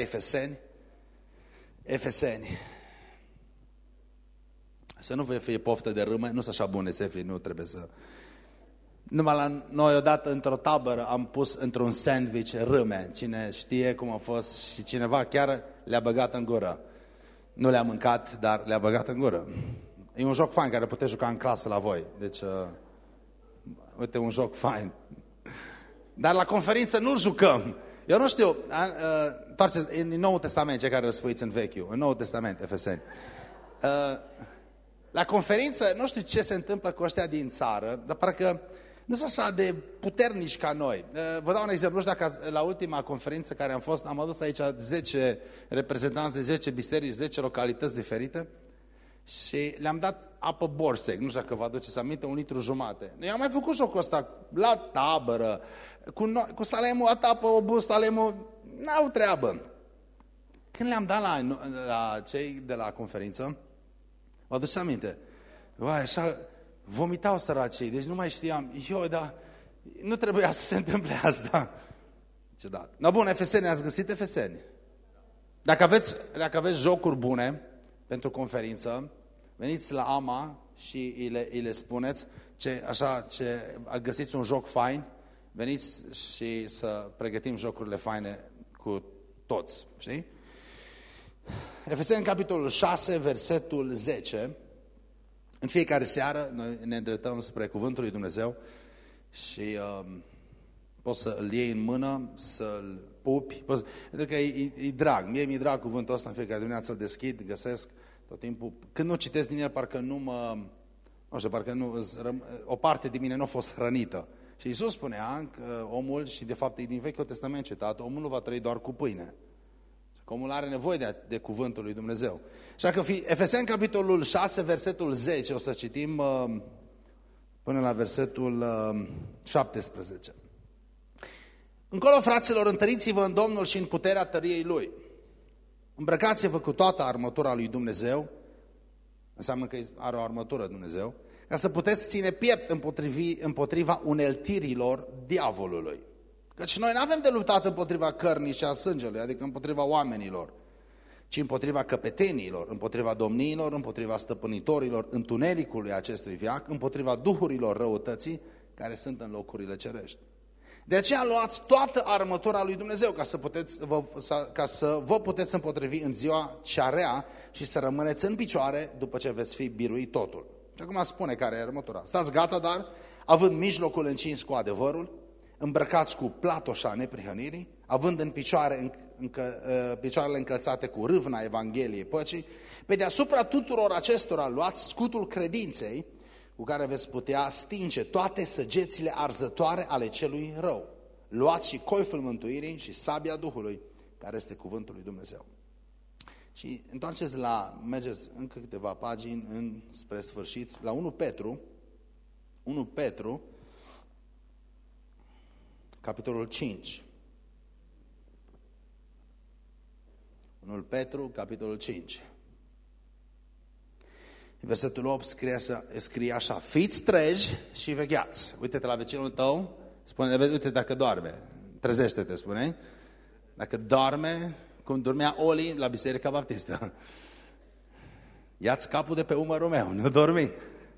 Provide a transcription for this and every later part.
Efeseni. Efeseni. Să nu vă fie poftă de râme, nu sunt așa bune, Sefi, nu trebuie să... Numai la noi odată într-o tabără am pus într-un sandwich râme. Cine știe cum a fost și cineva chiar le-a băgat în gură. Nu le-a mâncat, dar le-a băgat în gură. E un joc fain care puteți juca în clasă la voi. Deci, uh, uite, un joc fain. Dar la conferință nu-l jucăm. Eu nu știu, uh, în Noul Testament, cei care răsfuiți în Vechiul, în Noul Testament, Efeseni. Uh, la conferință, nu știu ce se întâmplă cu ăștia din țară, dar parcă nu sunt așa de puternici ca noi. Uh, vă dau un exemplu, nu știu dacă la ultima conferință care am fost, am adus aici 10 reprezentanți de 10 biserici, 10 localități diferite și le-am dat apă borsec, nu știu dacă vă aduceți aminte, un litru jumate. Noi am mai făcut jocul ăsta la tabără, cu, noi, cu Salemul, atapă obuz, Salemul, n-au treabă. Când le-am dat la, la cei de la conferință, vă aduceți aminte, Vai, așa, vomitau săracii, deci nu mai știam, eu, dar nu trebuia să se întâmple asta. Ce da. No, bun, Efeseni, ați găsit Efeseni? Dacă aveți, dacă aveți jocuri bune pentru conferință, veniți la AMA și îi le, îi le spuneți, ce, așa, ce, găsiți un joc fain, veniți și să pregătim jocurile faine cu toți, știi? Efeseni, capitolul 6, versetul 10, în fiecare seară noi ne îndreptăm spre Cuvântul lui Dumnezeu și uh, poți să îl iei în mână, să-l pupi, poți, pentru că e, e, e drag. Mie mi-e drag cuvântul ăsta în fiecare dimineață, îl deschid, găsesc tot timpul. Când nu citesc din el, parcă nu mă... Nu știu, parcă nu, o parte din mine nu a fost hrănită. Și Iisus spunea că omul, și de fapt e din Vechiul Testament citat, omul nu va trăi doar cu pâine. Că omul are nevoie de, de cuvântul lui Dumnezeu. Așa că fi, Efeseni capitolul 6, versetul 10, o să citim uh, până la versetul uh, 17. Încolo, fraților, întăriți-vă în Domnul și în puterea tăriei Lui. Îmbrăcați-vă cu toată armătura lui Dumnezeu, înseamnă că are o armătură Dumnezeu, ca să puteți ține piept împotriva uneltirilor diavolului. Căci noi nu avem de luptat împotriva cărnii și a sângelui, adică împotriva oamenilor, ci împotriva căpetenilor, împotriva domniilor, împotriva stăpânitorilor întunericului acestui viac, împotriva duhurilor răutății care sunt în locurile cerești. De aceea luați toată armătura lui Dumnezeu ca să, puteți, vă, să, ca să vă puteți împotrivi în ziua cea rea și să rămâneți în picioare după ce veți fi biruit totul. Și acum spune care e armătura. Stați gata, dar, având mijlocul încins cu adevărul, îmbrăcați cu platoșa neprihănirii, având în picioare, încă, uh, picioarele încălțate cu râvna Evangheliei păcii, pe deasupra tuturor acestora luați scutul credinței, cu care veți putea stinge toate săgețile arzătoare ale celui rău. Luați și coiful mântuirii și sabia Duhului, care este cuvântul lui Dumnezeu. Și întoarceți la, mergeți încă câteva pagini în, spre sfârșit, la 1 Petru, 1 Petru, capitolul 5. 1 Petru, capitolul 5. Versetul 8 scrie, scrie așa, fiți treji și vegheați. Uite-te la vecinul tău, spune, uite dacă doarme, trezește-te, spune. Dacă doarme, cum dormea Oli la Biserica Baptistă. Ia-ți capul de pe umărul meu, nu dormi.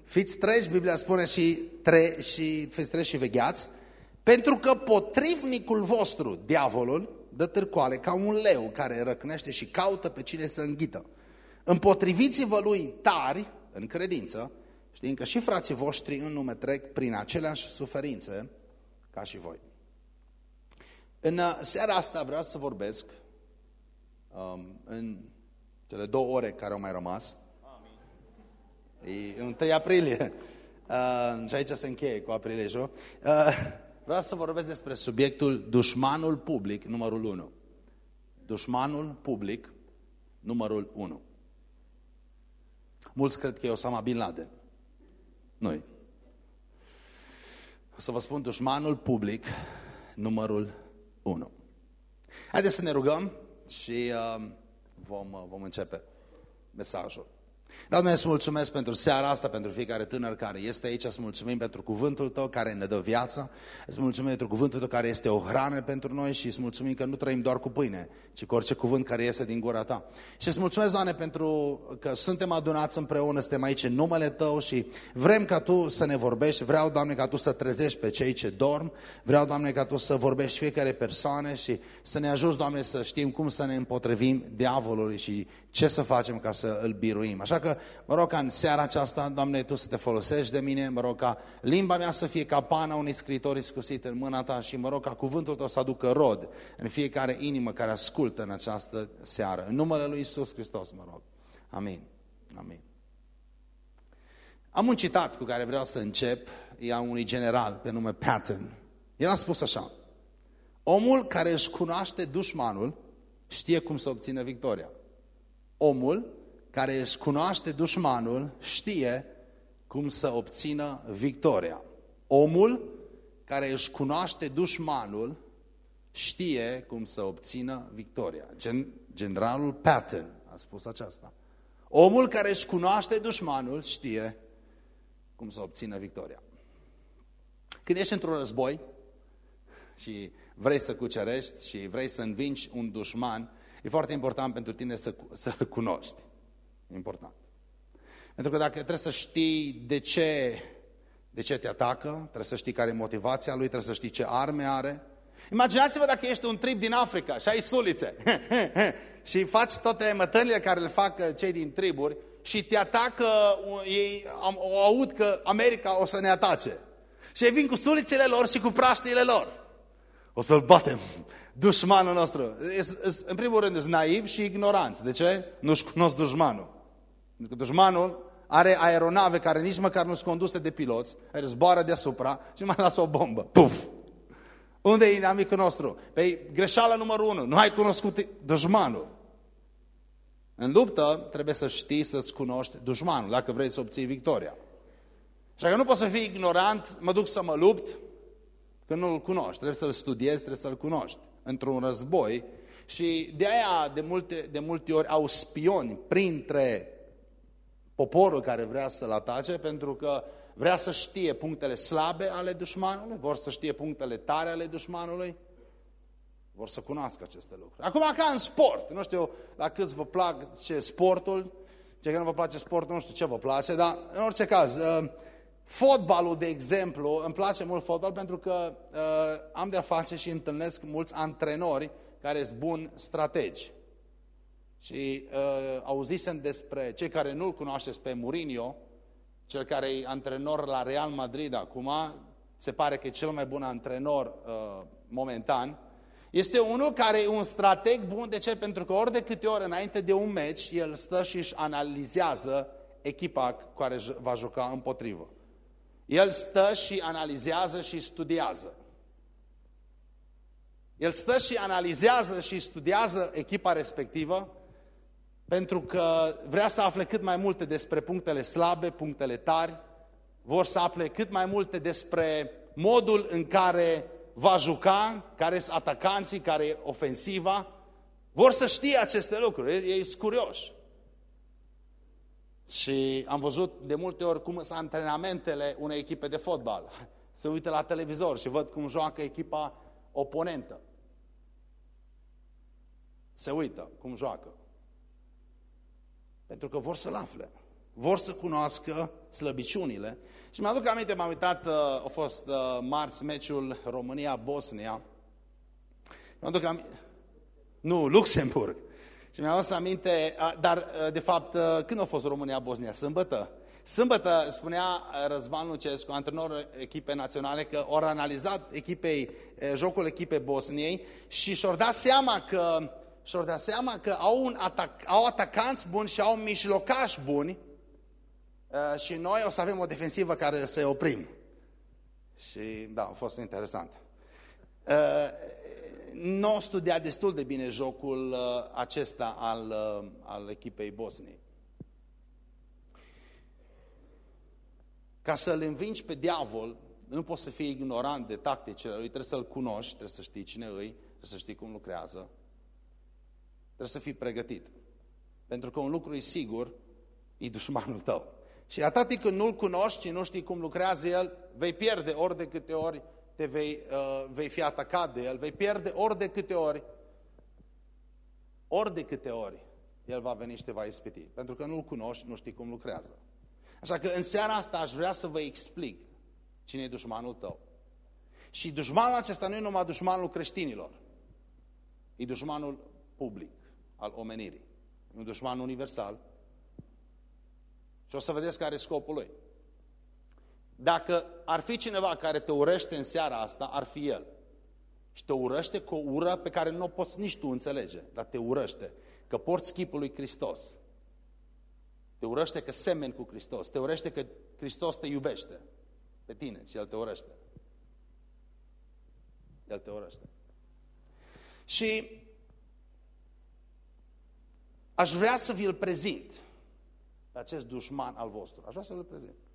Fiți treji, Biblia spune, și, tre, și fiți treji și vegheați, pentru că potrivnicul vostru, diavolul, dă târcoale ca un leu care răcnește și caută pe cine să înghită. Împotriviți-vă lui tari, în credință, știind că și frații voștri în nume trec prin aceleași suferințe ca și voi. În uh, seara asta vreau să vorbesc um, în cele două ore care au mai rămas. E 1 aprilie. Uh, și aici se încheie cu aprilie Uh, vreau să vorbesc despre subiectul dușmanul public numărul 1. Dușmanul public numărul 1. Mulți cred că e Osama Bin Laden. Noi. O să vă spun dușmanul public numărul 1. Haideți să ne rugăm și uh, vom, uh, vom începe mesajul. Doamne, îți mulțumesc pentru seara asta, pentru fiecare tânăr care este aici, îți mulțumim pentru cuvântul Tău care ne dă viață, îți mulțumim pentru cuvântul Tău care este o hrană pentru noi și îți mulțumim că nu trăim doar cu pâine, ci cu orice cuvânt care iese din gura Ta. Și îți mulțumesc, Doamne, pentru că suntem adunați împreună, suntem aici în numele Tău și vrem ca Tu să ne vorbești, vreau, Doamne, ca Tu să trezești pe cei ce dorm, vreau, Doamne, ca Tu să vorbești fiecare persoane și să ne ajuți, Doamne, să știm cum să ne împotrivim diavolului și ce să facem ca să îl biruim. Așa că mă rog ca în seara aceasta, Doamne, Tu să te folosești de mine, mă rog ca limba mea să fie ca pana unui scritor iscusit în mâna Ta și mă rog ca cuvântul Tău să aducă rod în fiecare inimă care ascultă în această seară. În numele Lui Isus Hristos, mă rog. Amin. Amin. Am un citat cu care vreau să încep, e a unui general pe nume Patton. El a spus așa, omul care își cunoaște dușmanul știe cum să obțină victoria. Omul care își cunoaște dușmanul știe cum să obțină victoria. Omul care își cunoaște dușmanul știe cum să obțină victoria. Gen, generalul Patton a spus aceasta. Omul care își cunoaște dușmanul știe cum să obțină victoria. Când ești într-un război și vrei să cucerești și vrei să învingi un dușman, E foarte important pentru tine să, să-l cunoști. E important. Pentru că dacă trebuie să știi de ce, de ce te atacă, trebuie să știi care e motivația lui, trebuie să știi ce arme are. Imaginați-vă dacă ești un trib din Africa și ai sulițe și faci toate mătănile care le fac cei din triburi și te atacă, ei o aud că America o să ne atace. Și ei vin cu sulițele lor și cu praștiile lor. O să-l batem dușmanul nostru. În primul rând, sunt naiv și ignoranți. De ce? Nu-și cunosc dușmanul. Pentru că dușmanul are aeronave care nici măcar nu sunt conduse de piloți, care zboară deasupra și mai lasă o bombă. Puf! Unde e inamicul nostru? Păi greșeala numărul unu, nu ai cunoscut dușmanul. În luptă trebuie să știi să-ți cunoști dușmanul, dacă vrei să obții victoria. Așa că nu poți să fii ignorant, mă duc să mă lupt, că nu-l cunoști. Trebuie să-l studiezi, trebuie să-l cunoști într-un război și de aia de multe, de multe ori au spioni printre poporul care vrea să-l atace pentru că vrea să știe punctele slabe ale dușmanului, vor să știe punctele tare ale dușmanului, vor să cunoască aceste lucruri. Acum ca în sport, nu știu la câți vă plac ce sportul, ce că nu vă place sportul, nu știu ce vă place, dar în orice caz, uh, Fotbalul, de exemplu, îmi place mult fotbal pentru că uh, am de-a face și întâlnesc mulți antrenori care sunt buni strategi. Și uh, auzisem despre cei care nu-l cunoașteți pe Mourinho, cel care e antrenor la Real Madrid acum, se pare că e cel mai bun antrenor uh, momentan, este unul care e un strateg bun. De ce? Pentru că ori de câte ori înainte de un meci, el stă și își analizează echipa care va juca împotrivă. El stă și analizează și studiază. El stă și analizează și studiază echipa respectivă pentru că vrea să afle cât mai multe despre punctele slabe, punctele tari, vor să afle cât mai multe despre modul în care va juca, care sunt atacanții, care e ofensiva. Vor să știe aceste lucruri, ei sunt curioși. Și am văzut de multe ori cum sunt antrenamentele unei echipe de fotbal. Se uită la televizor și văd cum joacă echipa oponentă. Se uită cum joacă. Pentru că vor să-l afle. Vor să cunoască slăbiciunile. Și mi-aduc aminte, m-am uitat, uh, a fost uh, marți meciul România-Bosnia. Mi-aduc aminte... Nu, Luxemburg. Și mi-am adus aminte, dar de fapt, când a fost România-Bosnia? Sâmbătă. Sâmbătă spunea Răzvan Lucescu, antrenorul echipei naționale, că au analizat echipei, jocul echipei Bosniei și și-au dat seama că, și dat seama că au, un atac, au atacanți buni și au mijlocași buni și noi o să avem o defensivă care să-i oprim. Și da, a fost interesant nu a studiat destul de bine jocul uh, acesta al, uh, al echipei Bosniei. Ca să-l învingi pe diavol, nu poți să fii ignorant de tacticile lui, trebuie să-l cunoști, trebuie să știi cine îi, trebuie să știi cum lucrează, trebuie să fii pregătit. Pentru că un lucru e sigur, E dușmanul tău. Și atât când nu-l cunoști și nu știi cum lucrează el, vei pierde ori de câte ori te vei, uh, vei fi atacat de el, vei pierde ori de câte ori, ori de câte ori el va veni și te va ispiti. Pentru că nu-l cunoști, nu știi cum lucrează. Așa că în seara asta aș vrea să vă explic cine e dușmanul tău. Și dușmanul acesta nu e numai dușmanul creștinilor. E dușmanul public al omenirii. E un dușman universal. Și o să vedeți care e scopul lui. Dacă ar fi cineva care te urăște în seara asta, ar fi el. Și te urăște cu o ură pe care nu o poți nici tu înțelege, dar te urăște. Că porți chipul lui Hristos. Te urăște că semeni cu Hristos. Te urăște că Hristos te iubește pe tine și El te urăște. El te urăște. Și aș vrea să vi-l prezint pe acest dușman al vostru. Aș vrea să vi-l prezint.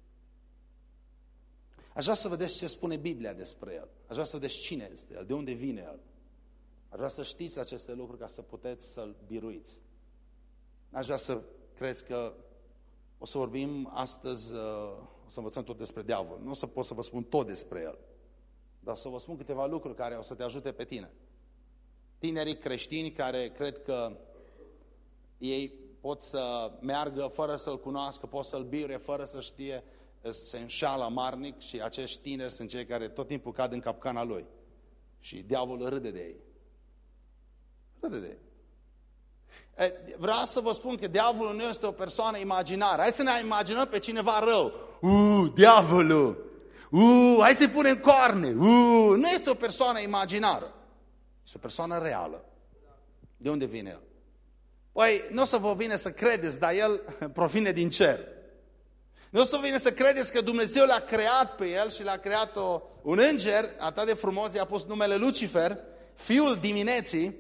Aș vrea să vedeți ce spune Biblia despre el. Aș vrea să vedeți cine este el, de unde vine el. Aș vrea să știți aceste lucruri ca să puteți să-l biruiți. Aș vrea să crezi că o să vorbim astăzi, uh, o să învățăm tot despre diavol. Nu o să pot să vă spun tot despre el, dar să vă spun câteva lucruri care o să te ajute pe tine. Tinerii creștini care cred că ei pot să meargă fără să-L cunoască, pot să-L biruie fără să știe, se înșală marnic și acești tineri sunt cei care tot timpul cad în capcana lui. Și diavolul râde de ei. Râde de ei. Vreau să vă spun că diavolul nu este o persoană imaginară. Hai să ne imaginăm pe cineva rău. Uuu, diavolul! Uuu, hai să-i punem coarne! Uuu, nu este o persoană imaginară. Este o persoană reală. De unde vine el? Păi, nu o să vă vine să credeți, dar el provine din cer. Nu o să vă vine să credeți că Dumnezeu l-a creat pe el și l-a creat o, un înger, atât de frumos, i-a pus numele Lucifer, fiul dimineții,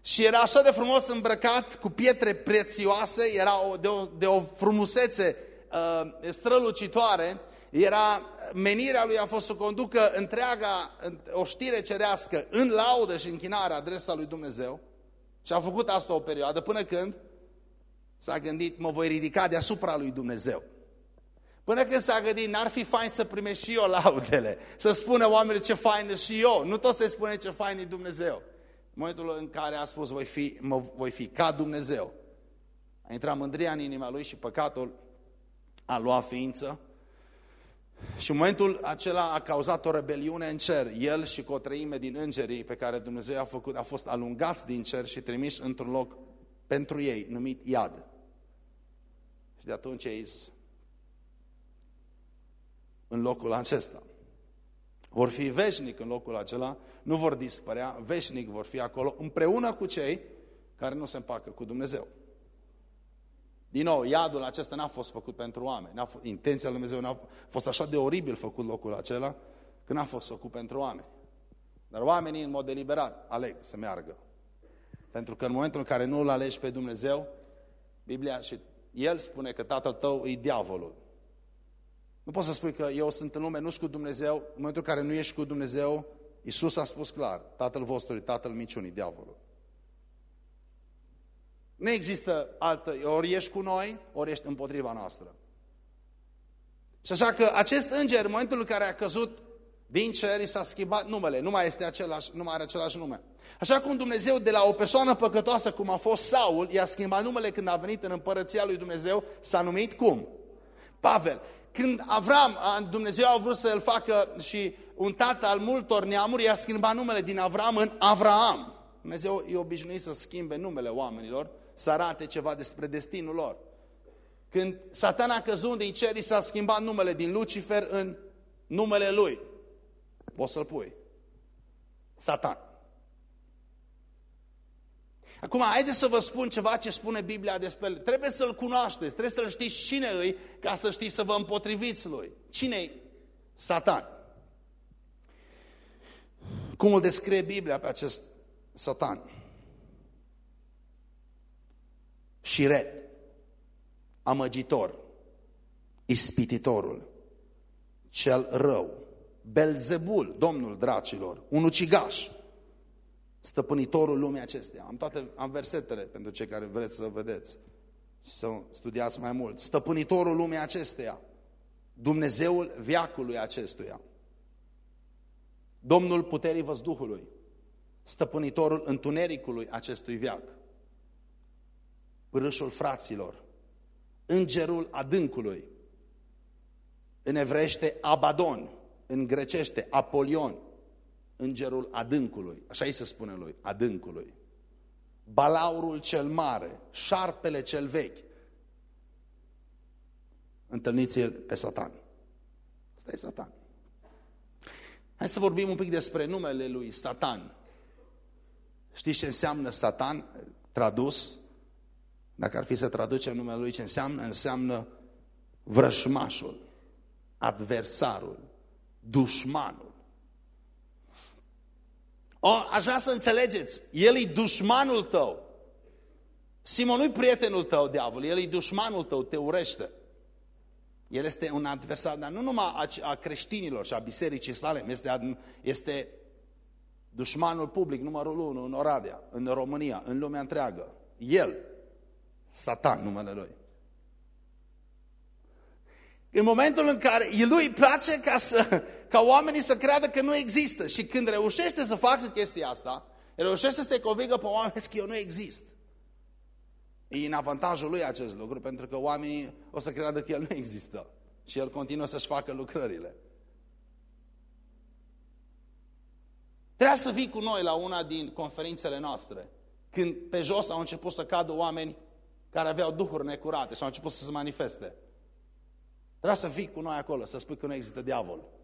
și era așa de frumos îmbrăcat cu pietre prețioase, era o, de, o, de o frumusețe uh, strălucitoare, era, menirea lui a fost să conducă întreaga oștire cerească în laudă și închinare adresa lui Dumnezeu și a făcut asta o perioadă până când s-a gândit, mă voi ridica deasupra lui Dumnezeu. Până când s-a gândit, n-ar fi fain să primești și eu laudele, să spună oamenii ce fain și eu, nu tot să-i spune ce fain e Dumnezeu. În momentul în care a spus, voi fi, mă, voi fi ca Dumnezeu, a intrat mândria în inima lui și păcatul a luat ființă. Și în momentul acela a cauzat o rebeliune în cer. El și cu o treime din îngerii pe care Dumnezeu a făcut, a fost alungați din cer și trimis într-un loc pentru ei, numit Iad. Și de atunci ei în locul acesta. Vor fi veșnic în locul acela, nu vor dispărea, veșnic vor fi acolo, împreună cu cei care nu se împacă cu Dumnezeu. Din nou, iadul acesta n-a fost făcut pentru oameni. N-a fost, intenția lui Dumnezeu n-a fost așa de oribil făcut locul acela, că n-a fost făcut pentru oameni. Dar oamenii, în mod deliberat, aleg să meargă. Pentru că în momentul în care nu îl alegi pe Dumnezeu, Biblia și El spune că tatăl tău e diavolul. Nu poți să spui că eu sunt în lume, nu sunt cu Dumnezeu. În momentul în care nu ești cu Dumnezeu, Iisus a spus clar, tatăl vostru e tatăl minciunii, diavolul. Nu există altă, ori ești cu noi, ori ești împotriva noastră. Și așa că acest înger, în momentul în care a căzut din cer, s-a schimbat numele, nu mai, este același, nu mai are același nume. Așa cum Dumnezeu de la o persoană păcătoasă, cum a fost Saul, i-a schimbat numele când a venit în împărăția lui Dumnezeu, s-a numit cum? Pavel. Când Avram, Dumnezeu a vrut să îl facă și un tată al multor neamuri, i-a schimbat numele din Avram în Avraam. Dumnezeu e obișnuit să schimbe numele oamenilor, să arate ceva despre destinul lor. Când Satan a căzut din cer, s-a schimbat numele din Lucifer în numele lui. Poți să-l pui. Satan. Acum, haideți să vă spun ceva ce spune Biblia despre el. Trebuie să-l cunoașteți, trebuie să-l știți cine îi, ca să știți să vă împotriviți lui. Cine-i? Satan. Cum îl descrie Biblia pe acest Satan? Șiret, amăgitor, ispititorul, cel rău, Belzebul, domnul dracilor, un ucigaș, stăpânitorul lumii acesteia. Am, toate, am versetele pentru cei care vreți să vedeți. și să studiați mai mult. Stăpânitorul lumii acesteia, Dumnezeul viacului acestuia, Domnul puterii văzduhului, stăpânitorul întunericului acestui viac, pârâșul fraților, îngerul adâncului, în evrește Abadon, în grecește Apolion, îngerul adâncului, așa îi se spune lui, adâncului. Balaurul cel mare, șarpele cel vechi. Întâlniți-l pe Satan. Asta e Satan. Hai să vorbim un pic despre numele lui Satan. Știți ce înseamnă Satan? Tradus, dacă ar fi să traducem numele lui, ce înseamnă? Înseamnă vrășmașul, adversarul, dușmanul. O, aș vrea să înțelegeți, el e dușmanul tău. Simon nu prietenul tău, diavol, el e dușmanul tău, te urește. El este un adversar, dar nu numai a, a creștinilor și a bisericii sale, este, este dușmanul public numărul unu în Oradea, în România, în lumea întreagă. El, Satan, numele lui. În momentul în care lui îi place ca, să, ca oamenii să creadă că nu există și când reușește să facă chestia asta, reușește să se convingă pe oameni că eu nu exist. E în avantajul lui acest lucru, pentru că oamenii o să creadă că el nu există și el continuă să-și facă lucrările. Trebuia să vii cu noi la una din conferințele noastre, când pe jos au început să cadă oameni care aveau duhuri necurate și au început să se manifeste. Trebuia să vii cu noi acolo, să spui că nu există diavol.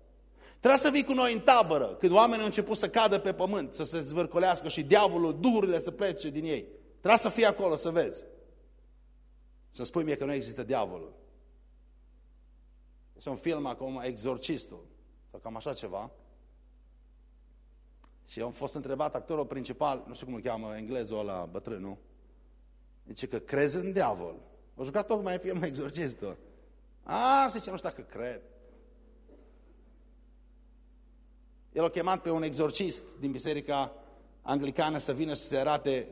Trebuia să vii cu noi în tabără, când oamenii au început să cadă pe pământ, să se zvârcolească și diavolul, duhurile să plece din ei. Trebuia să fii acolo, să vezi. Să spui mie că nu există diavolul. Este un film acum, Exorcistul, sau cam așa ceva. Și am fost întrebat actorul principal, nu știu cum îl cheamă, englezul ăla bătrân, nu? Zice că crezi în diavol. O jucat tocmai filmul Exorcistul. A, zice, nu știu dacă cred. El a chemat pe un exorcist din biserica anglicană să vină să se arate,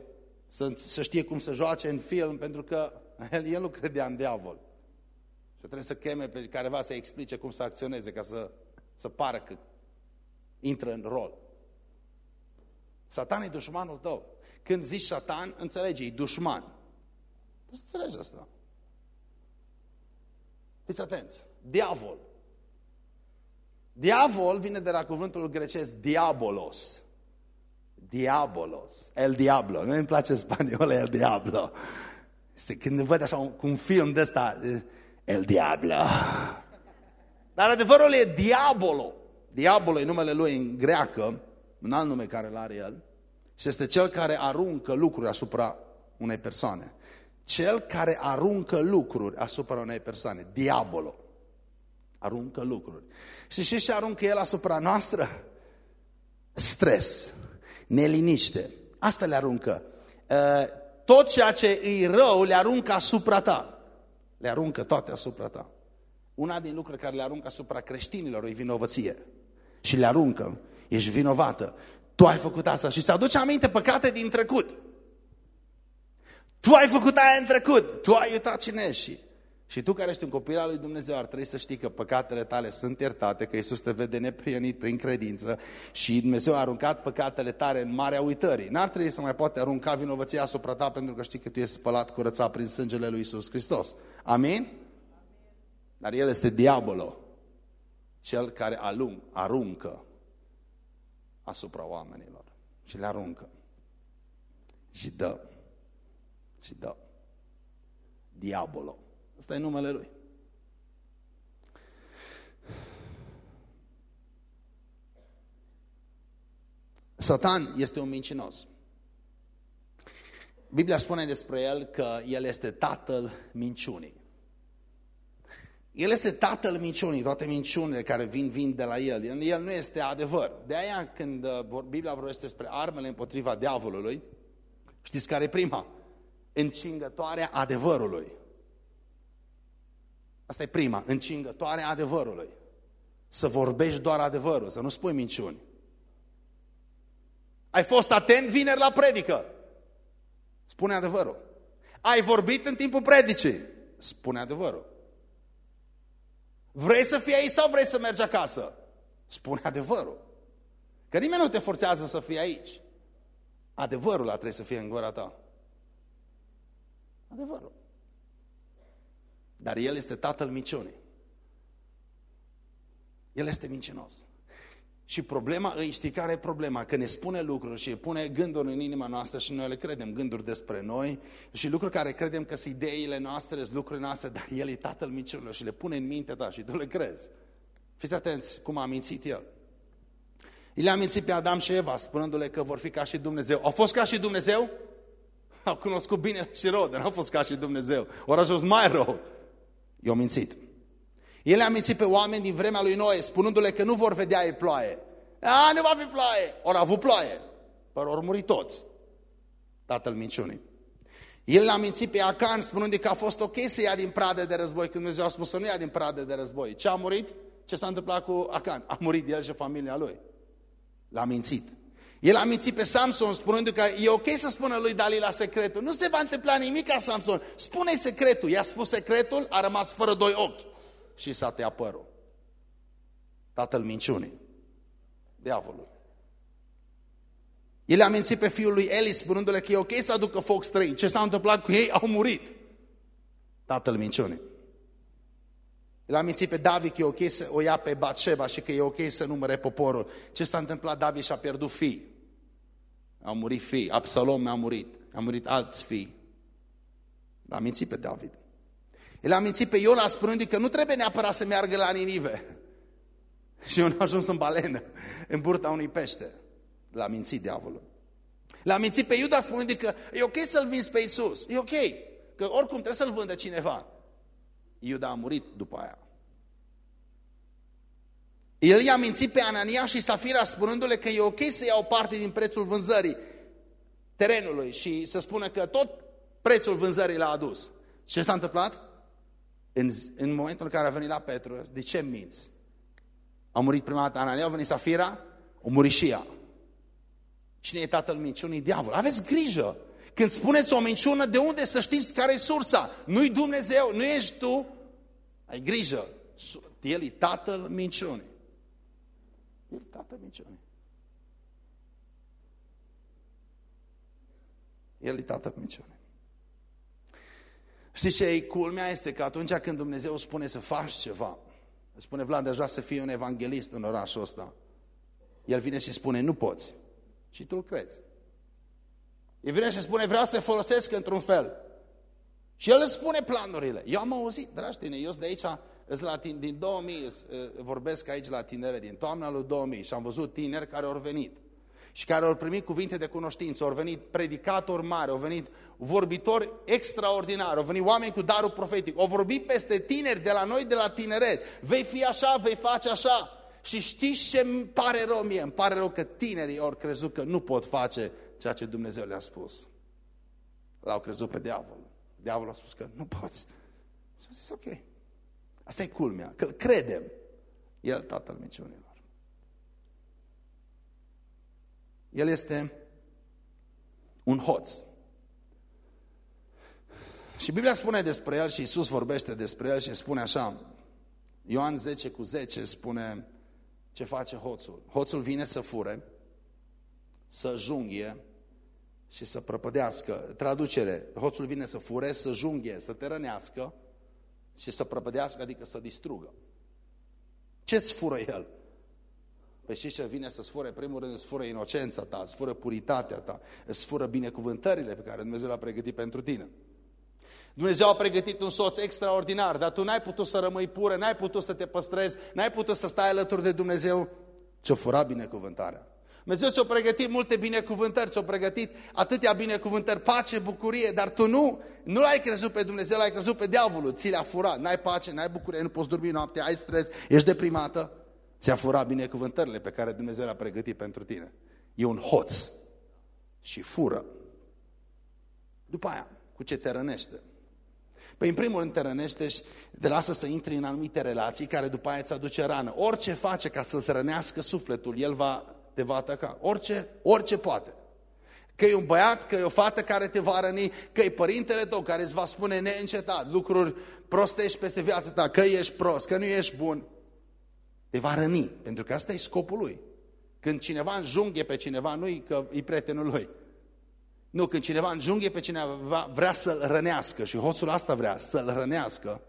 să, să știe cum să joace în film, pentru că el, el nu credea în diavol. Și trebuie să cheme pe careva să explice cum să acționeze, ca să, să pară că intră în rol. Satan e dușmanul tău. Când zici satan, înțelegi, e dușman. Să înțelegi asta. Fiți atenți. Diavol. Diavol vine de la cuvântul grecesc diabolos. Diabolos. El diablo. Nu îmi place spaniol, el diablo. Este când văd așa un, un film de ăsta, el diablo. Dar adevărul e diabolo. Diabolo e numele lui în greacă, un alt nume care îl are el. Și este cel care aruncă lucruri asupra unei persoane. Cel care aruncă lucruri asupra unei persoane. Diabolo. Aruncă lucruri. Și ce și aruncă el asupra noastră? Stres, neliniște. Asta le aruncă. Uh, tot ceea ce îi rău le aruncă asupra ta. Le aruncă toate asupra ta. Una din lucrurile care le aruncă asupra creștinilor e vinovăție. Și le aruncă. Ești vinovată. Tu ai făcut asta și ți-aduce aminte păcate din trecut. Tu ai făcut aia în trecut. Tu ai uitat cine ești. Și, și tu care ești un copil al lui Dumnezeu ar trebui să știi că păcatele tale sunt iertate, că Iisus te vede neprienit prin credință și Dumnezeu a aruncat păcatele tale în marea uitării. N-ar trebui să mai poate arunca vinovăția asupra ta pentru că știi că tu ești spălat, curățat prin sângele lui Iisus Hristos. Amin? Dar el este diavolul, cel care alung, aruncă asupra oamenilor și le aruncă și dă și dă. Diabolo. Asta e numele lui. Satan este un mincinos. Biblia spune despre el că el este tatăl minciunii. El este tatăl minciunii, toate minciunile care vin, vin de la el. El nu este adevăr. De aia când uh, Biblia vorbește despre armele împotriva diavolului, știți care e prima? încingătoarea adevărului. Asta e prima, încingătoarea adevărului. Să vorbești doar adevărul, să nu spui minciuni. Ai fost atent vineri la predică. Spune adevărul. Ai vorbit în timpul predicii? Spune adevărul. Vrei să fii aici sau vrei să mergi acasă? Spune adevărul. Că nimeni nu te forțează să fii aici. Adevărul trebuie să fie în gura ta. Adevărul. Dar El este tatăl minciunii. El este mincinos. Și problema, îi știi care e problema? Că ne spune lucruri și pune gânduri în inima noastră și noi le credem, gânduri despre noi și lucruri care credem că sunt ideile noastre, sunt lucrurile noastre, dar El e tatăl minciunilor și le pune în mintea ta și tu le crezi. Fiți atenți cum a mințit El. El le-a mințit pe Adam și Eva, spunându-le că vor fi ca și Dumnezeu. Au fost ca și Dumnezeu? Au cunoscut bine și rău, dar n-au fost ca și Dumnezeu. Ori ajuns mai rău. I-au mințit. El a mințit pe oameni din vremea lui Noe, spunându-le că nu vor vedea ei ploaie. A, nu va fi ploaie. Ori a avut ploaie. Păi ori muri toți. Tatăl minciunii. El l-a mințit pe Acan, spunând că a fost ok să ia din prade de război, când Dumnezeu a spus să nu ia din prade de război. Ce a murit? Ce s-a întâmplat cu Acan? A murit el și familia lui. L-a mințit. El a mințit pe Samson spunând că e ok să spună lui Dalila secretul. Nu se va întâmpla nimic ca Samson. spune secretul. I-a spus secretul, a rămas fără doi ochi. Și s-a tăiat părul. Tatăl minciunii. Diavolul. El a mințit pe fiul lui Eli spunându-le că e ok să aducă foc străin. Ce s-a întâmplat cu ei? Au murit. Tatăl minciunii. El a mințit pe David că e ok să o ia pe Batșeba și că e ok să numere poporul. Ce s-a întâmplat? David și-a pierdut fii. Au murit fii. Absalom a murit. A murit alți fii. L-a mințit pe David. El a mințit pe Iona spunând că nu trebuie neapărat să meargă la Ninive. Și eu a ajuns în balenă, în burta unui pește. L-a mințit diavolul. L-a mințit pe Iuda spunând că e ok să-l vinzi pe Isus. E ok, că oricum trebuie să-l vândă cineva. Iuda a murit după aia. El i-a mințit pe Anania și Safira spunându-le că e ok să iau parte din prețul vânzării terenului și să spună că tot prețul vânzării l-a adus. Ce s-a întâmplat? În, în momentul în care a venit la Petru, de ce minți? A murit prima dată Anania, a venit Safira, a murit și ea. Cine e tatăl minciunii? Diavol. Aveți grijă! Când spuneți o minciună, de unde să știți care e sursa? Nu-i Dumnezeu, nu ești tu. Ai grijă. El e tatăl minciunii. El e tatăl minciunii. El e tatăl minciunii. Știți ce e culmea? Este că atunci când Dumnezeu spune să faci ceva, spune Vlad, aș vrea să fii un evanghelist în orașul ăsta. El vine și spune, nu poți. Și tu îl crezi. El vine și spune, vreau să te folosesc într-un fel. Și el îți spune planurile. Eu am auzit, dragi tine, eu sunt de aici, la, din 2000, vorbesc aici la tinere, din toamna lui 2000 și am văzut tineri care au venit și care au primit cuvinte de cunoștință, au venit predicatori mari, au venit vorbitori extraordinari, au venit oameni cu darul profetic, au vorbit peste tineri de la noi, de la tineret. Vei fi așa, vei face așa. Și știți ce îmi pare rău mie? Îmi pare rău că tinerii au crezut că nu pot face ceea ce Dumnezeu le-a spus. L-au crezut pe diavol. Diavolul a spus că nu poți. Și a zis, ok. Asta e culmea, că credem. El, tatăl minciunilor. El este un hoț. Și Biblia spune despre el și Isus vorbește despre el și spune așa, Ioan 10 cu 10 spune ce face hoțul. Hoțul vine să fure, să junghie și să prăpădească. Traducere, hoțul vine să fure, să junghie, să te rănească și să prăpădească, adică să distrugă. Ce-ți fură el? Păi și ce vine să-ți fură, primul rând îți fură inocența ta, îți fură puritatea ta, îți fură binecuvântările pe care Dumnezeu le-a pregătit pentru tine. Dumnezeu a pregătit un soț extraordinar, dar tu n-ai putut să rămâi pură, n-ai putut să te păstrezi, n-ai putut să stai alături de Dumnezeu, ți-o fura binecuvântarea. Dumnezeu ți-a pregătit multe binecuvântări, ți-a pregătit atâtea binecuvântări, pace, bucurie, dar tu nu, nu l-ai crezut pe Dumnezeu, l-ai crezut pe diavolul, ți le-a furat, n-ai pace, n-ai bucurie, nu poți dormi noapte, ai stres, ești deprimată, ți-a furat binecuvântările pe care Dumnezeu le-a pregătit pentru tine. E un hoț și fură. După aia, cu ce te rănește? Păi în primul rând te rănește și te lasă să intri în anumite relații care după aia îți aduce rană. Orice face ca să-ți rănească sufletul, el va, te va ataca. Orice, orice poate. Că e un băiat, că e o fată care te va răni, că e părintele tău care îți va spune neîncetat lucruri prostești peste viața ta, că ești prost, că nu ești bun. Te va răni, pentru că asta e scopul lui. Când cineva înjunghe pe cineva, nu-i că e prietenul lui. Nu, când cineva înjunghe pe cineva, vrea să-l rănească și hoțul asta vrea, să-l rănească,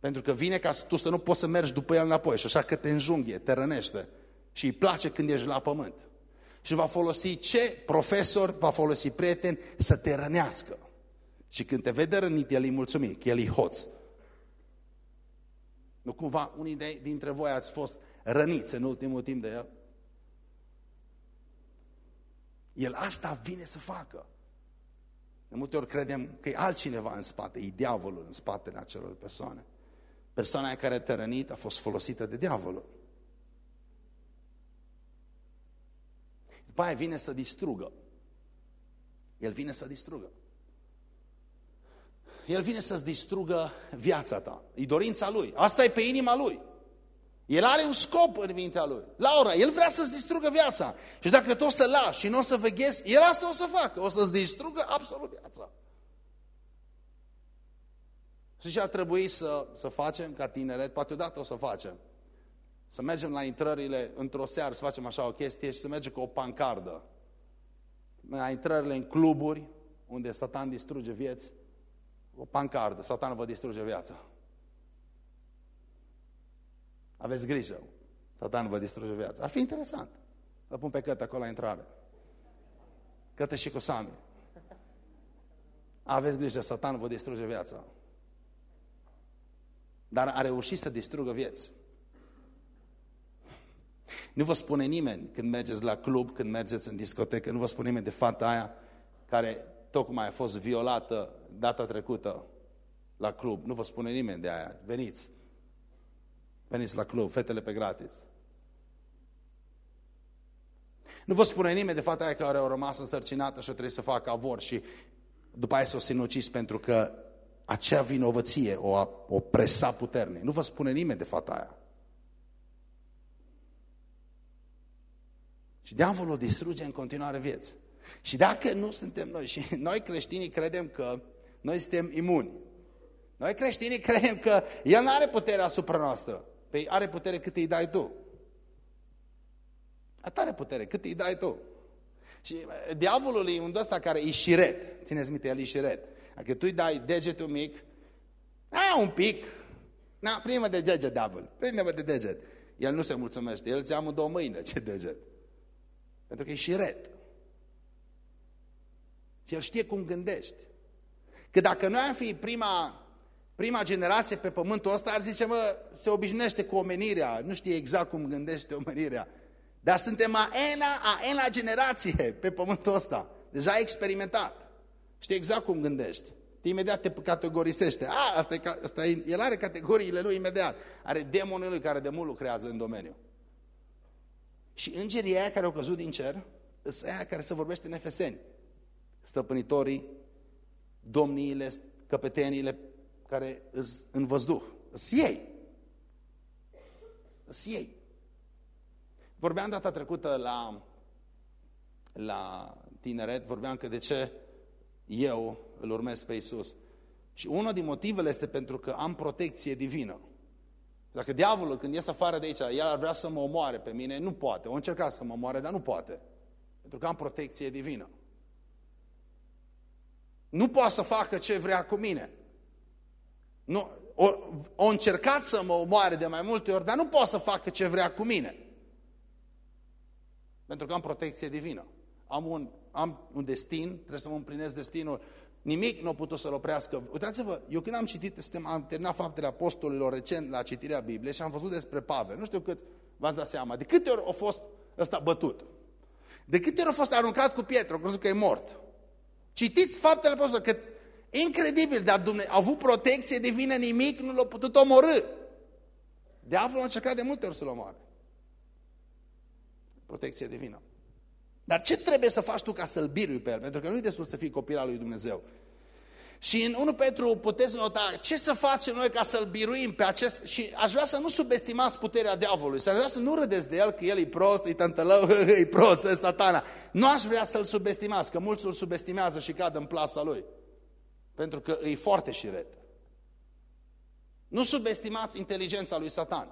pentru că vine ca tu să nu poți să mergi după el înapoi și așa că te înjunghe, te rănește și îi place când ești la pământ. Și va folosi ce? Profesor, va folosi prieteni să te rănească. Și când te vede rănit, el îi mulțumi, că el e hoț. Nu cumva unii de, dintre voi ați fost răniți în ultimul timp de el? El asta vine să facă. De multe ori credem că e altcineva în spate, e diavolul în spatele acelor persoane. Persoana care te-a rănit a fost folosită de diavolul. După aia vine să distrugă. El vine să distrugă. El vine să-ți distrugă viața ta. E dorința lui. Asta e pe inima lui. El are un scop în mintea lui. Laura, el vrea să-ți distrugă viața. Și dacă tu o să lași și nu o să veghezi, el asta o să facă. O să-ți distrugă absolut viața. Și ce ar trebui să, să facem ca tineret? Poate odată o să facem. Să mergem la intrările într-o seară, să facem așa o chestie și să mergem cu o pancardă. La intrările în cluburi, unde Satan distruge vieți, o pancardă, Satan vă distruge viața. Aveți grijă, Satan vă distruge viața. Ar fi interesant. Să pun pe cătă acolo la intrare. Cătă și cu Sami. Aveți grijă, Satan vă distruge viața. Dar a reușit să distrugă vieți. Nu vă spune nimeni când mergeți la club, când mergeți în discotecă, nu vă spune nimeni de fata aia care tocmai a fost violată data trecută la club. Nu vă spune nimeni de aia. Veniți. Veniți la club, fetele pe gratis. Nu vă spune nimeni de fata aia care au rămas însărcinată și trebuie să facă avor și după aia s-o sinucis pentru că acea vinovăție o, o presa puternic. Nu vă spune nimeni de fata aia. Și diavolul distruge în continuare vieți. Și dacă nu suntem noi, și noi creștinii credem că noi suntem imuni. Noi creștinii credem că El nu are putere asupra noastră. Păi are putere cât îi dai tu. Atât are putere cât îi dai tu. Și diavolul e un ăsta care e șiret. Țineți minte, el e șiret. Dacă tu îi dai degetul mic, a, un pic, na, primă de deget, diavol, prinde-mă de deget. El nu se mulțumește, el ți-a două mâini, ce deget. Pentru că e șiret. Și el știe cum gândești. Că dacă noi am fi prima, prima generație pe pământul ăsta, ar zice, mă, se obișnuiește cu omenirea, nu știe exact cum gândește omenirea. Dar suntem a ena, a ena generație pe pământul ăsta. Deja ai experimentat. Știi exact cum gândești. Imediat te categorisește. A, asta e, asta e, el are categoriile lui imediat. Are demonul lui care de mult lucrează în domeniu. Și îngerii aia care au căzut din cer, sunt aia care se vorbește în Efeseni. Stăpânitorii, domniile, căpeteniile care sunt în văzduh. Sunt ei. Sunt ei. Vorbeam data trecută la, la tineret, vorbeam că de ce eu îl urmez pe Isus. Și unul din motivele este pentru că am protecție divină. Dacă diavolul, când ies afară de aici, el ar vrea să mă omoare pe mine, nu poate. O încercat să mă omoare, dar nu poate. Pentru că am protecție divină. Nu poate să facă ce vrea cu mine. Nu, o, o încercat să mă omoare de mai multe ori, dar nu poate să facă ce vrea cu mine. Pentru că am protecție divină. Am un, am un destin, trebuie să mă împlinesc destinul. Nimic nu a putut să-l oprească. Uitați-vă, eu când am citit, am terminat faptele apostolilor recent la citirea Bibliei și am văzut despre Pavel. Nu știu cât v-ați dat seama. De câte ori a fost ăsta bătut? De câte ori a fost aruncat cu pietră? Crezut că e mort. Citiți faptele apostolilor, că incredibil, dar Dumnezeu a avut protecție divină, nimic nu l-a putut omorâ. Diavolul a încercat de multe ori să-l omoare. Protecție divină. Dar ce trebuie să faci tu ca să-l birui pe el? Pentru că nu e destul să fii copil al lui Dumnezeu. Și în 1 Petru puteți nota ce să facem noi ca să-l biruim pe acest... Și aș vrea să nu subestimați puterea diavolului, să aș vrea să nu râdeți de el că el e prost, e tântălău, e prost, e satana. Nu aș vrea să-l subestimați, că mulți îl subestimează și cad în plasa lui. Pentru că e foarte șiret. Nu subestimați inteligența lui Satan.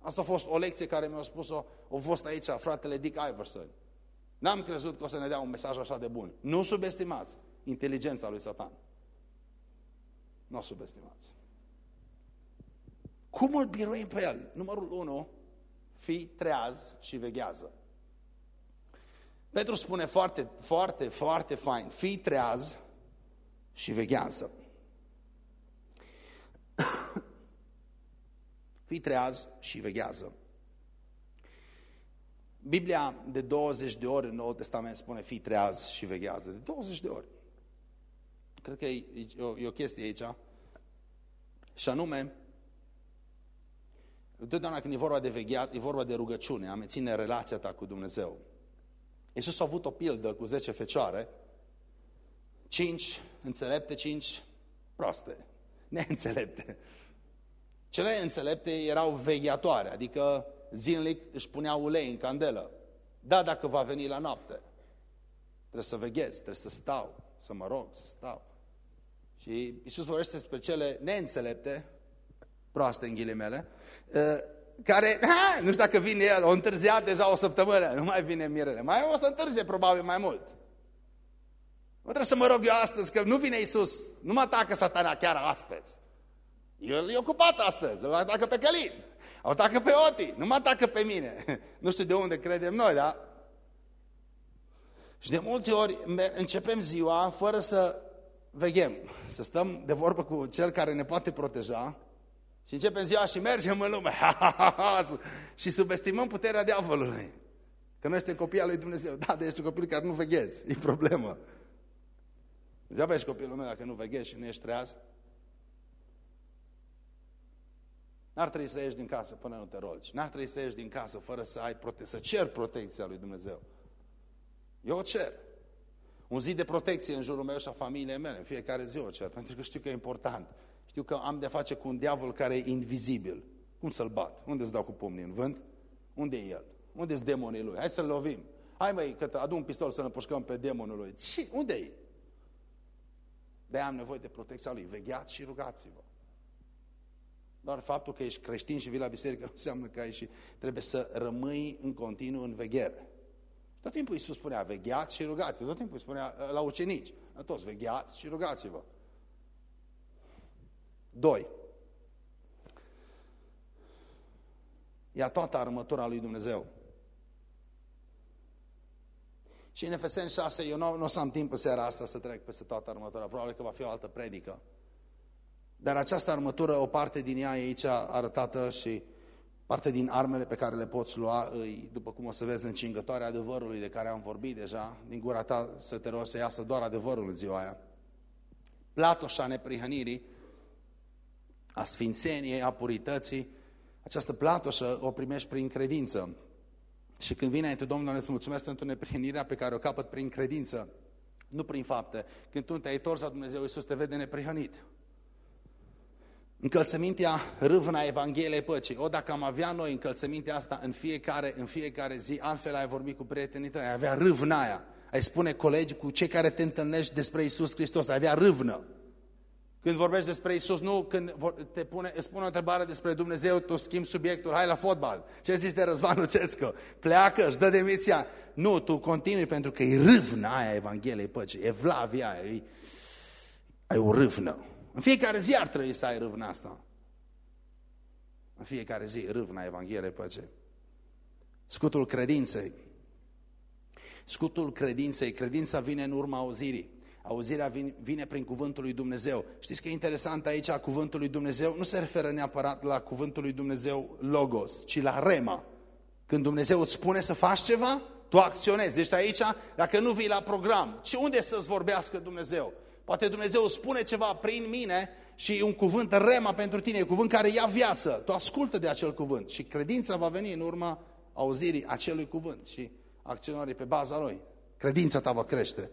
Asta a fost o lecție care mi-a spus-o, a fost aici fratele Dick Iverson. N-am crezut că o să ne dea un mesaj așa de bun. Nu subestimați inteligența lui Satan. Nu o subestimați. Cum îl biruim pe el? Numărul 1, fii treaz și veghează. Petru spune foarte, foarte, foarte fain, fii treaz și veghează. fii treaz și veghează. Biblia de 20 de ori în Noul Testament spune fii treaz și veghează. De 20 de ori. Cred că e, e, o, e o chestie aici. Și anume, întotdeauna când e vorba de vegheat, e vorba de rugăciune, a menține relația ta cu Dumnezeu. Iisus a avut o pildă cu 10 fecioare, 5 înțelepte, 5 proaste, neînțelepte. Cele înțelepte erau vegheatoare, adică zilnic își puneau ulei în candelă. Da, dacă va veni la noapte. Trebuie să veghez, trebuie să stau, să mă rog, să stau. Și Iisus vorbește despre cele neînțelepte, proaste în ghilimele, ă, care, ha, nu știu dacă vine el, o întârziat deja o săptămână, nu mai vine mirele. Mai o să întârzie probabil mai mult. Nu trebuie să mă rog eu astăzi, că nu vine Iisus, nu mă atacă satana chiar astăzi. El e ocupat astăzi, îl atacă pe Călin, o atacă pe Oti, nu mă atacă pe mine. Nu știu de unde credem noi, da? Și de multe ori începem ziua fără să veghem, să stăm de vorbă cu cel care ne poate proteja și începem ziua și mergem în lume și subestimăm puterea diavolului. Că noi suntem copii al lui Dumnezeu. Da, de ești un copil care nu veghezi, e problemă. Degeaba ești copilul meu dacă nu veghezi și nu ești treaz. N-ar trebui să ieși din casă până nu te rogi. N-ar trebui să ieși din casă fără să ai prote să cer protecția lui Dumnezeu. Eu o cer. Un zi de protecție în jurul meu și a familiei mele. În fiecare zi o cer, pentru că știu că e important. Știu că am de face cu un diavol care e invizibil. Cum să-l bat? Unde să dau cu pumnii? În vânt? Unde e el? Unde sunt demonii lui? Hai să-l lovim. Hai măi, că adu un pistol să ne pușcăm pe demonul lui. Ce? Unde e? de am nevoie de protecția lui. Vegheați și rugați-vă. Doar faptul că ești creștin și vii la biserică nu înseamnă că ai și trebuie să rămâi în continuu în veghere. Tot timpul Iisus spunea, vegheați și rugați-vă. Tot timpul spunea uh, la ucenici, la toți, vegheați și rugați-vă. Doi. Ia toată armătura lui Dumnezeu. Și în Efeseni 6, eu nu, nu o să am timp în seara asta să trec peste toată armătura, probabil că va fi o altă predică. Dar această armătură, o parte din ea e aici arătată și parte din armele pe care le poți lua, îi, după cum o să vezi, încingătoarea adevărului de care am vorbit deja, din gura ta să te rog să iasă doar adevărul în ziua aia. Platoșa neprihănirii, a sfințeniei, a purității, această platoșă o primești prin credință. Și când vine tu, Domnul, îți mulțumesc pentru neprihănirea pe care o capăt prin credință, nu prin fapte. Când tu te-ai întors la Dumnezeu, Iisus te vede neprihănit. Încălțămintea râvna Evangheliei Păcii. O, dacă am avea noi încălțămintea asta în fiecare, în fiecare zi, altfel ai vorbit cu prietenii tăi, ai avea râvna aia. Ai spune colegi cu cei care te întâlnești despre Isus Hristos, ai avea râvnă. Când vorbești despre Isus, nu când te pune, îți pune o întrebare despre Dumnezeu, tu schimbi subiectul, hai la fotbal. Ce zici de Răzvan Lucescu? Pleacă, își dă demisia. Nu, tu continui pentru că e râvna aia Evangheliei Păcii, e vlavia aia, e, ai o râvnă. În fiecare zi ar trebui să ai râvna asta. În fiecare zi, râvna Evangheliei Păcii. Scutul credinței. Scutul credinței. Credința vine în urma auzirii. Auzirea vine prin cuvântul lui Dumnezeu. Știți că e interesant aici cuvântul lui Dumnezeu? Nu se referă neapărat la cuvântul lui Dumnezeu logos, ci la rema. Când Dumnezeu îți spune să faci ceva, tu acționezi. Deci aici, dacă nu vii la program, ce unde să-ți vorbească Dumnezeu? Poate Dumnezeu spune ceva prin mine și un cuvânt rema pentru tine, un cuvânt care ia viață. Tu ascultă de acel cuvânt și credința va veni în urma auzirii acelui cuvânt și acționării pe baza lui. Credința ta va crește.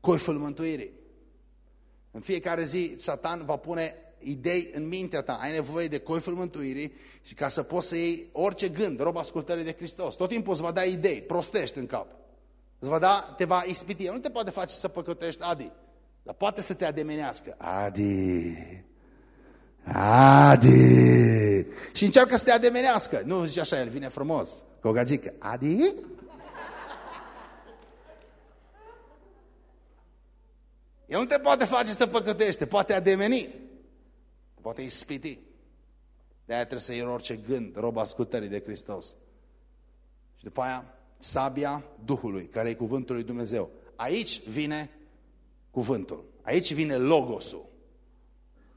Coiful mântuirii. În fiecare zi, Satan va pune idei în mintea ta. Ai nevoie de coiful mântuirii și ca să poți să iei orice gând, rob ascultării de Hristos. Tot timpul îți va da idei, prostești în cap. Îți va da, te va ispiti. El nu te poate face să păcătești, Adi. Dar poate să te ademenească. Adi, Adi. Și încearcă să te ademenească. Nu zice așa, el vine frumos. Cu o gagică. Adi? El nu te poate face să păcătești, te poate ademeni. Te poate ispiti. De aia trebuie să iei orice gând, roba ascultării de Hristos. Și după aia, sabia Duhului, care e cuvântul lui Dumnezeu. Aici vine cuvântul. Aici vine logosul.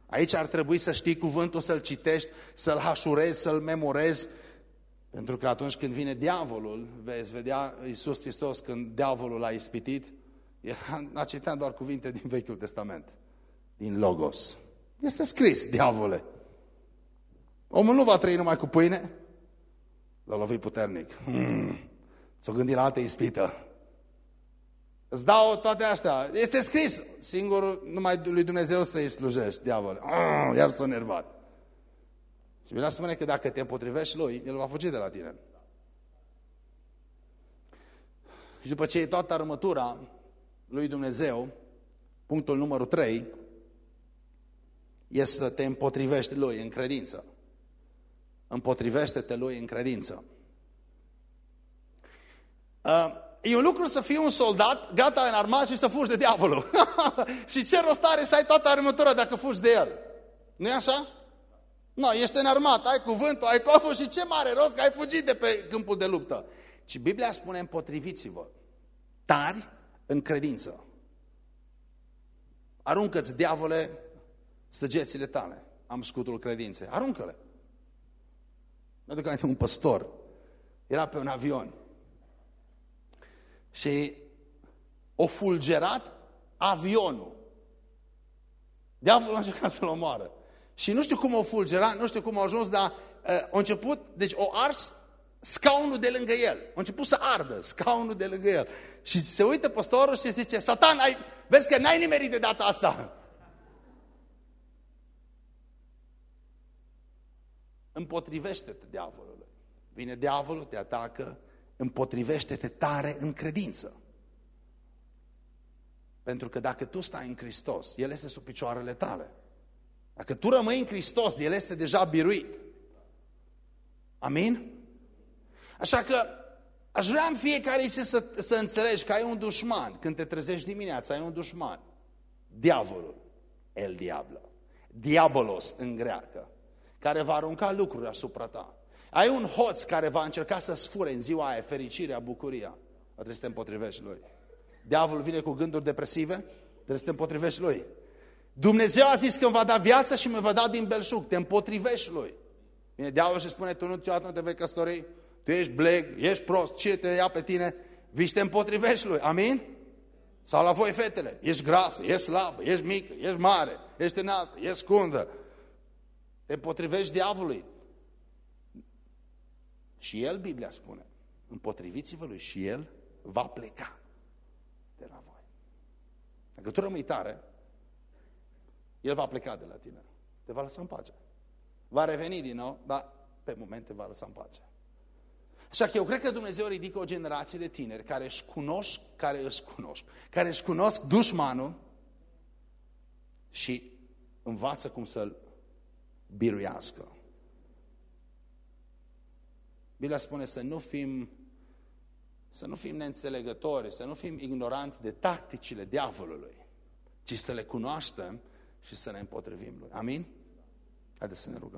Aici ar trebui să știi cuvântul, să-l citești, să-l hașurezi, să-l memorezi, pentru că atunci când vine diavolul, vezi vedea Iisus Hristos când diavolul l-a ispitit, el a citat doar cuvinte din Vechiul Testament, din Logos. Este scris, diavole. Omul nu va trăi numai cu pâine, l-a lovit puternic. Hmm. S-a gândit la altă ispită. Îți dau toate astea. Este scris. Singurul, numai lui Dumnezeu să-i slujești, diavol. Ah, iar s-a nervat. Și Biblia spune că dacă te împotrivești lui, el va fugi de la tine. Și după ce e toată armătura lui Dumnezeu, punctul numărul 3, este să te împotrivești lui în credință. Împotrivește-te lui în credință. Uh, E un lucru să fii un soldat, gata în armat și să fugi de diavolul. și ce rost are să ai toată armătura dacă fugi de el? nu e așa? Nu, ești în armat, ai cuvântul, ai coful și ce mare rost că ai fugit de pe câmpul de luptă. Ci Biblia spune împotriviți-vă, tari în credință. Aruncă-ți, diavole, săgețile tale. Am scutul credinței. Aruncă-le. Mă aduc un păstor. Era pe un avion și o fulgerat avionul. Diavolul a încercat să-l omoară. Și nu știu cum o fulgerat, nu știu cum a ajuns, dar uh, a început, deci o ars scaunul de lângă el. A început să ardă scaunul de lângă el. Și se uită păstorul și zice, Satan, ai, vezi că n-ai nimerit de data asta. Împotrivește-te diavolului. Vine diavolul, te atacă, împotrivește-te tare în credință. Pentru că dacă tu stai în Hristos, El este sub picioarele tale. Dacă tu rămâi în Hristos, El este deja biruit. Amin? Așa că aș vrea în fiecare zi să, să înțelegi că ai un dușman. Când te trezești dimineața, ai un dușman. Diavolul. El diablo. Diabolos în greacă. Care va arunca lucruri asupra ta. Ai un hoț care va încerca să sfure în ziua aia fericirea, bucuria. Trebuie să te împotrivești lui. Diavolul vine cu gânduri depresive, trebuie să te împotrivești lui. Dumnezeu a zis că îmi va da viață și mă va da din belșug. Te împotrivești lui. Vine diavolul și spune, tu nu, nu te vei căsători, tu ești bleg, ești prost, cine te ia pe tine? Vii și te împotrivești lui. Amin? Sau la voi, fetele, ești grasă, ești slabă, ești mică, ești mare, ești înaltă, ești scundă. Te împotrivești diavolului. Și el, Biblia spune, împotriviți-vă lui și el va pleca de la voi. Dacă tu rămâi tare, el va pleca de la tine. Te va lăsa în pace. Va reveni din nou, dar pe moment te va lăsa în pace. Așa că eu cred că Dumnezeu ridică o generație de tineri care își cunosc, care își cunosc, care își cunosc dușmanul și învață cum să-l biruiască. Biblia spune să nu fim să nu fim neînțelegători, să nu fim ignoranți de tacticile diavolului, ci să le cunoaștem și să ne împotrivim lui. Amin? Haideți să ne rugăm.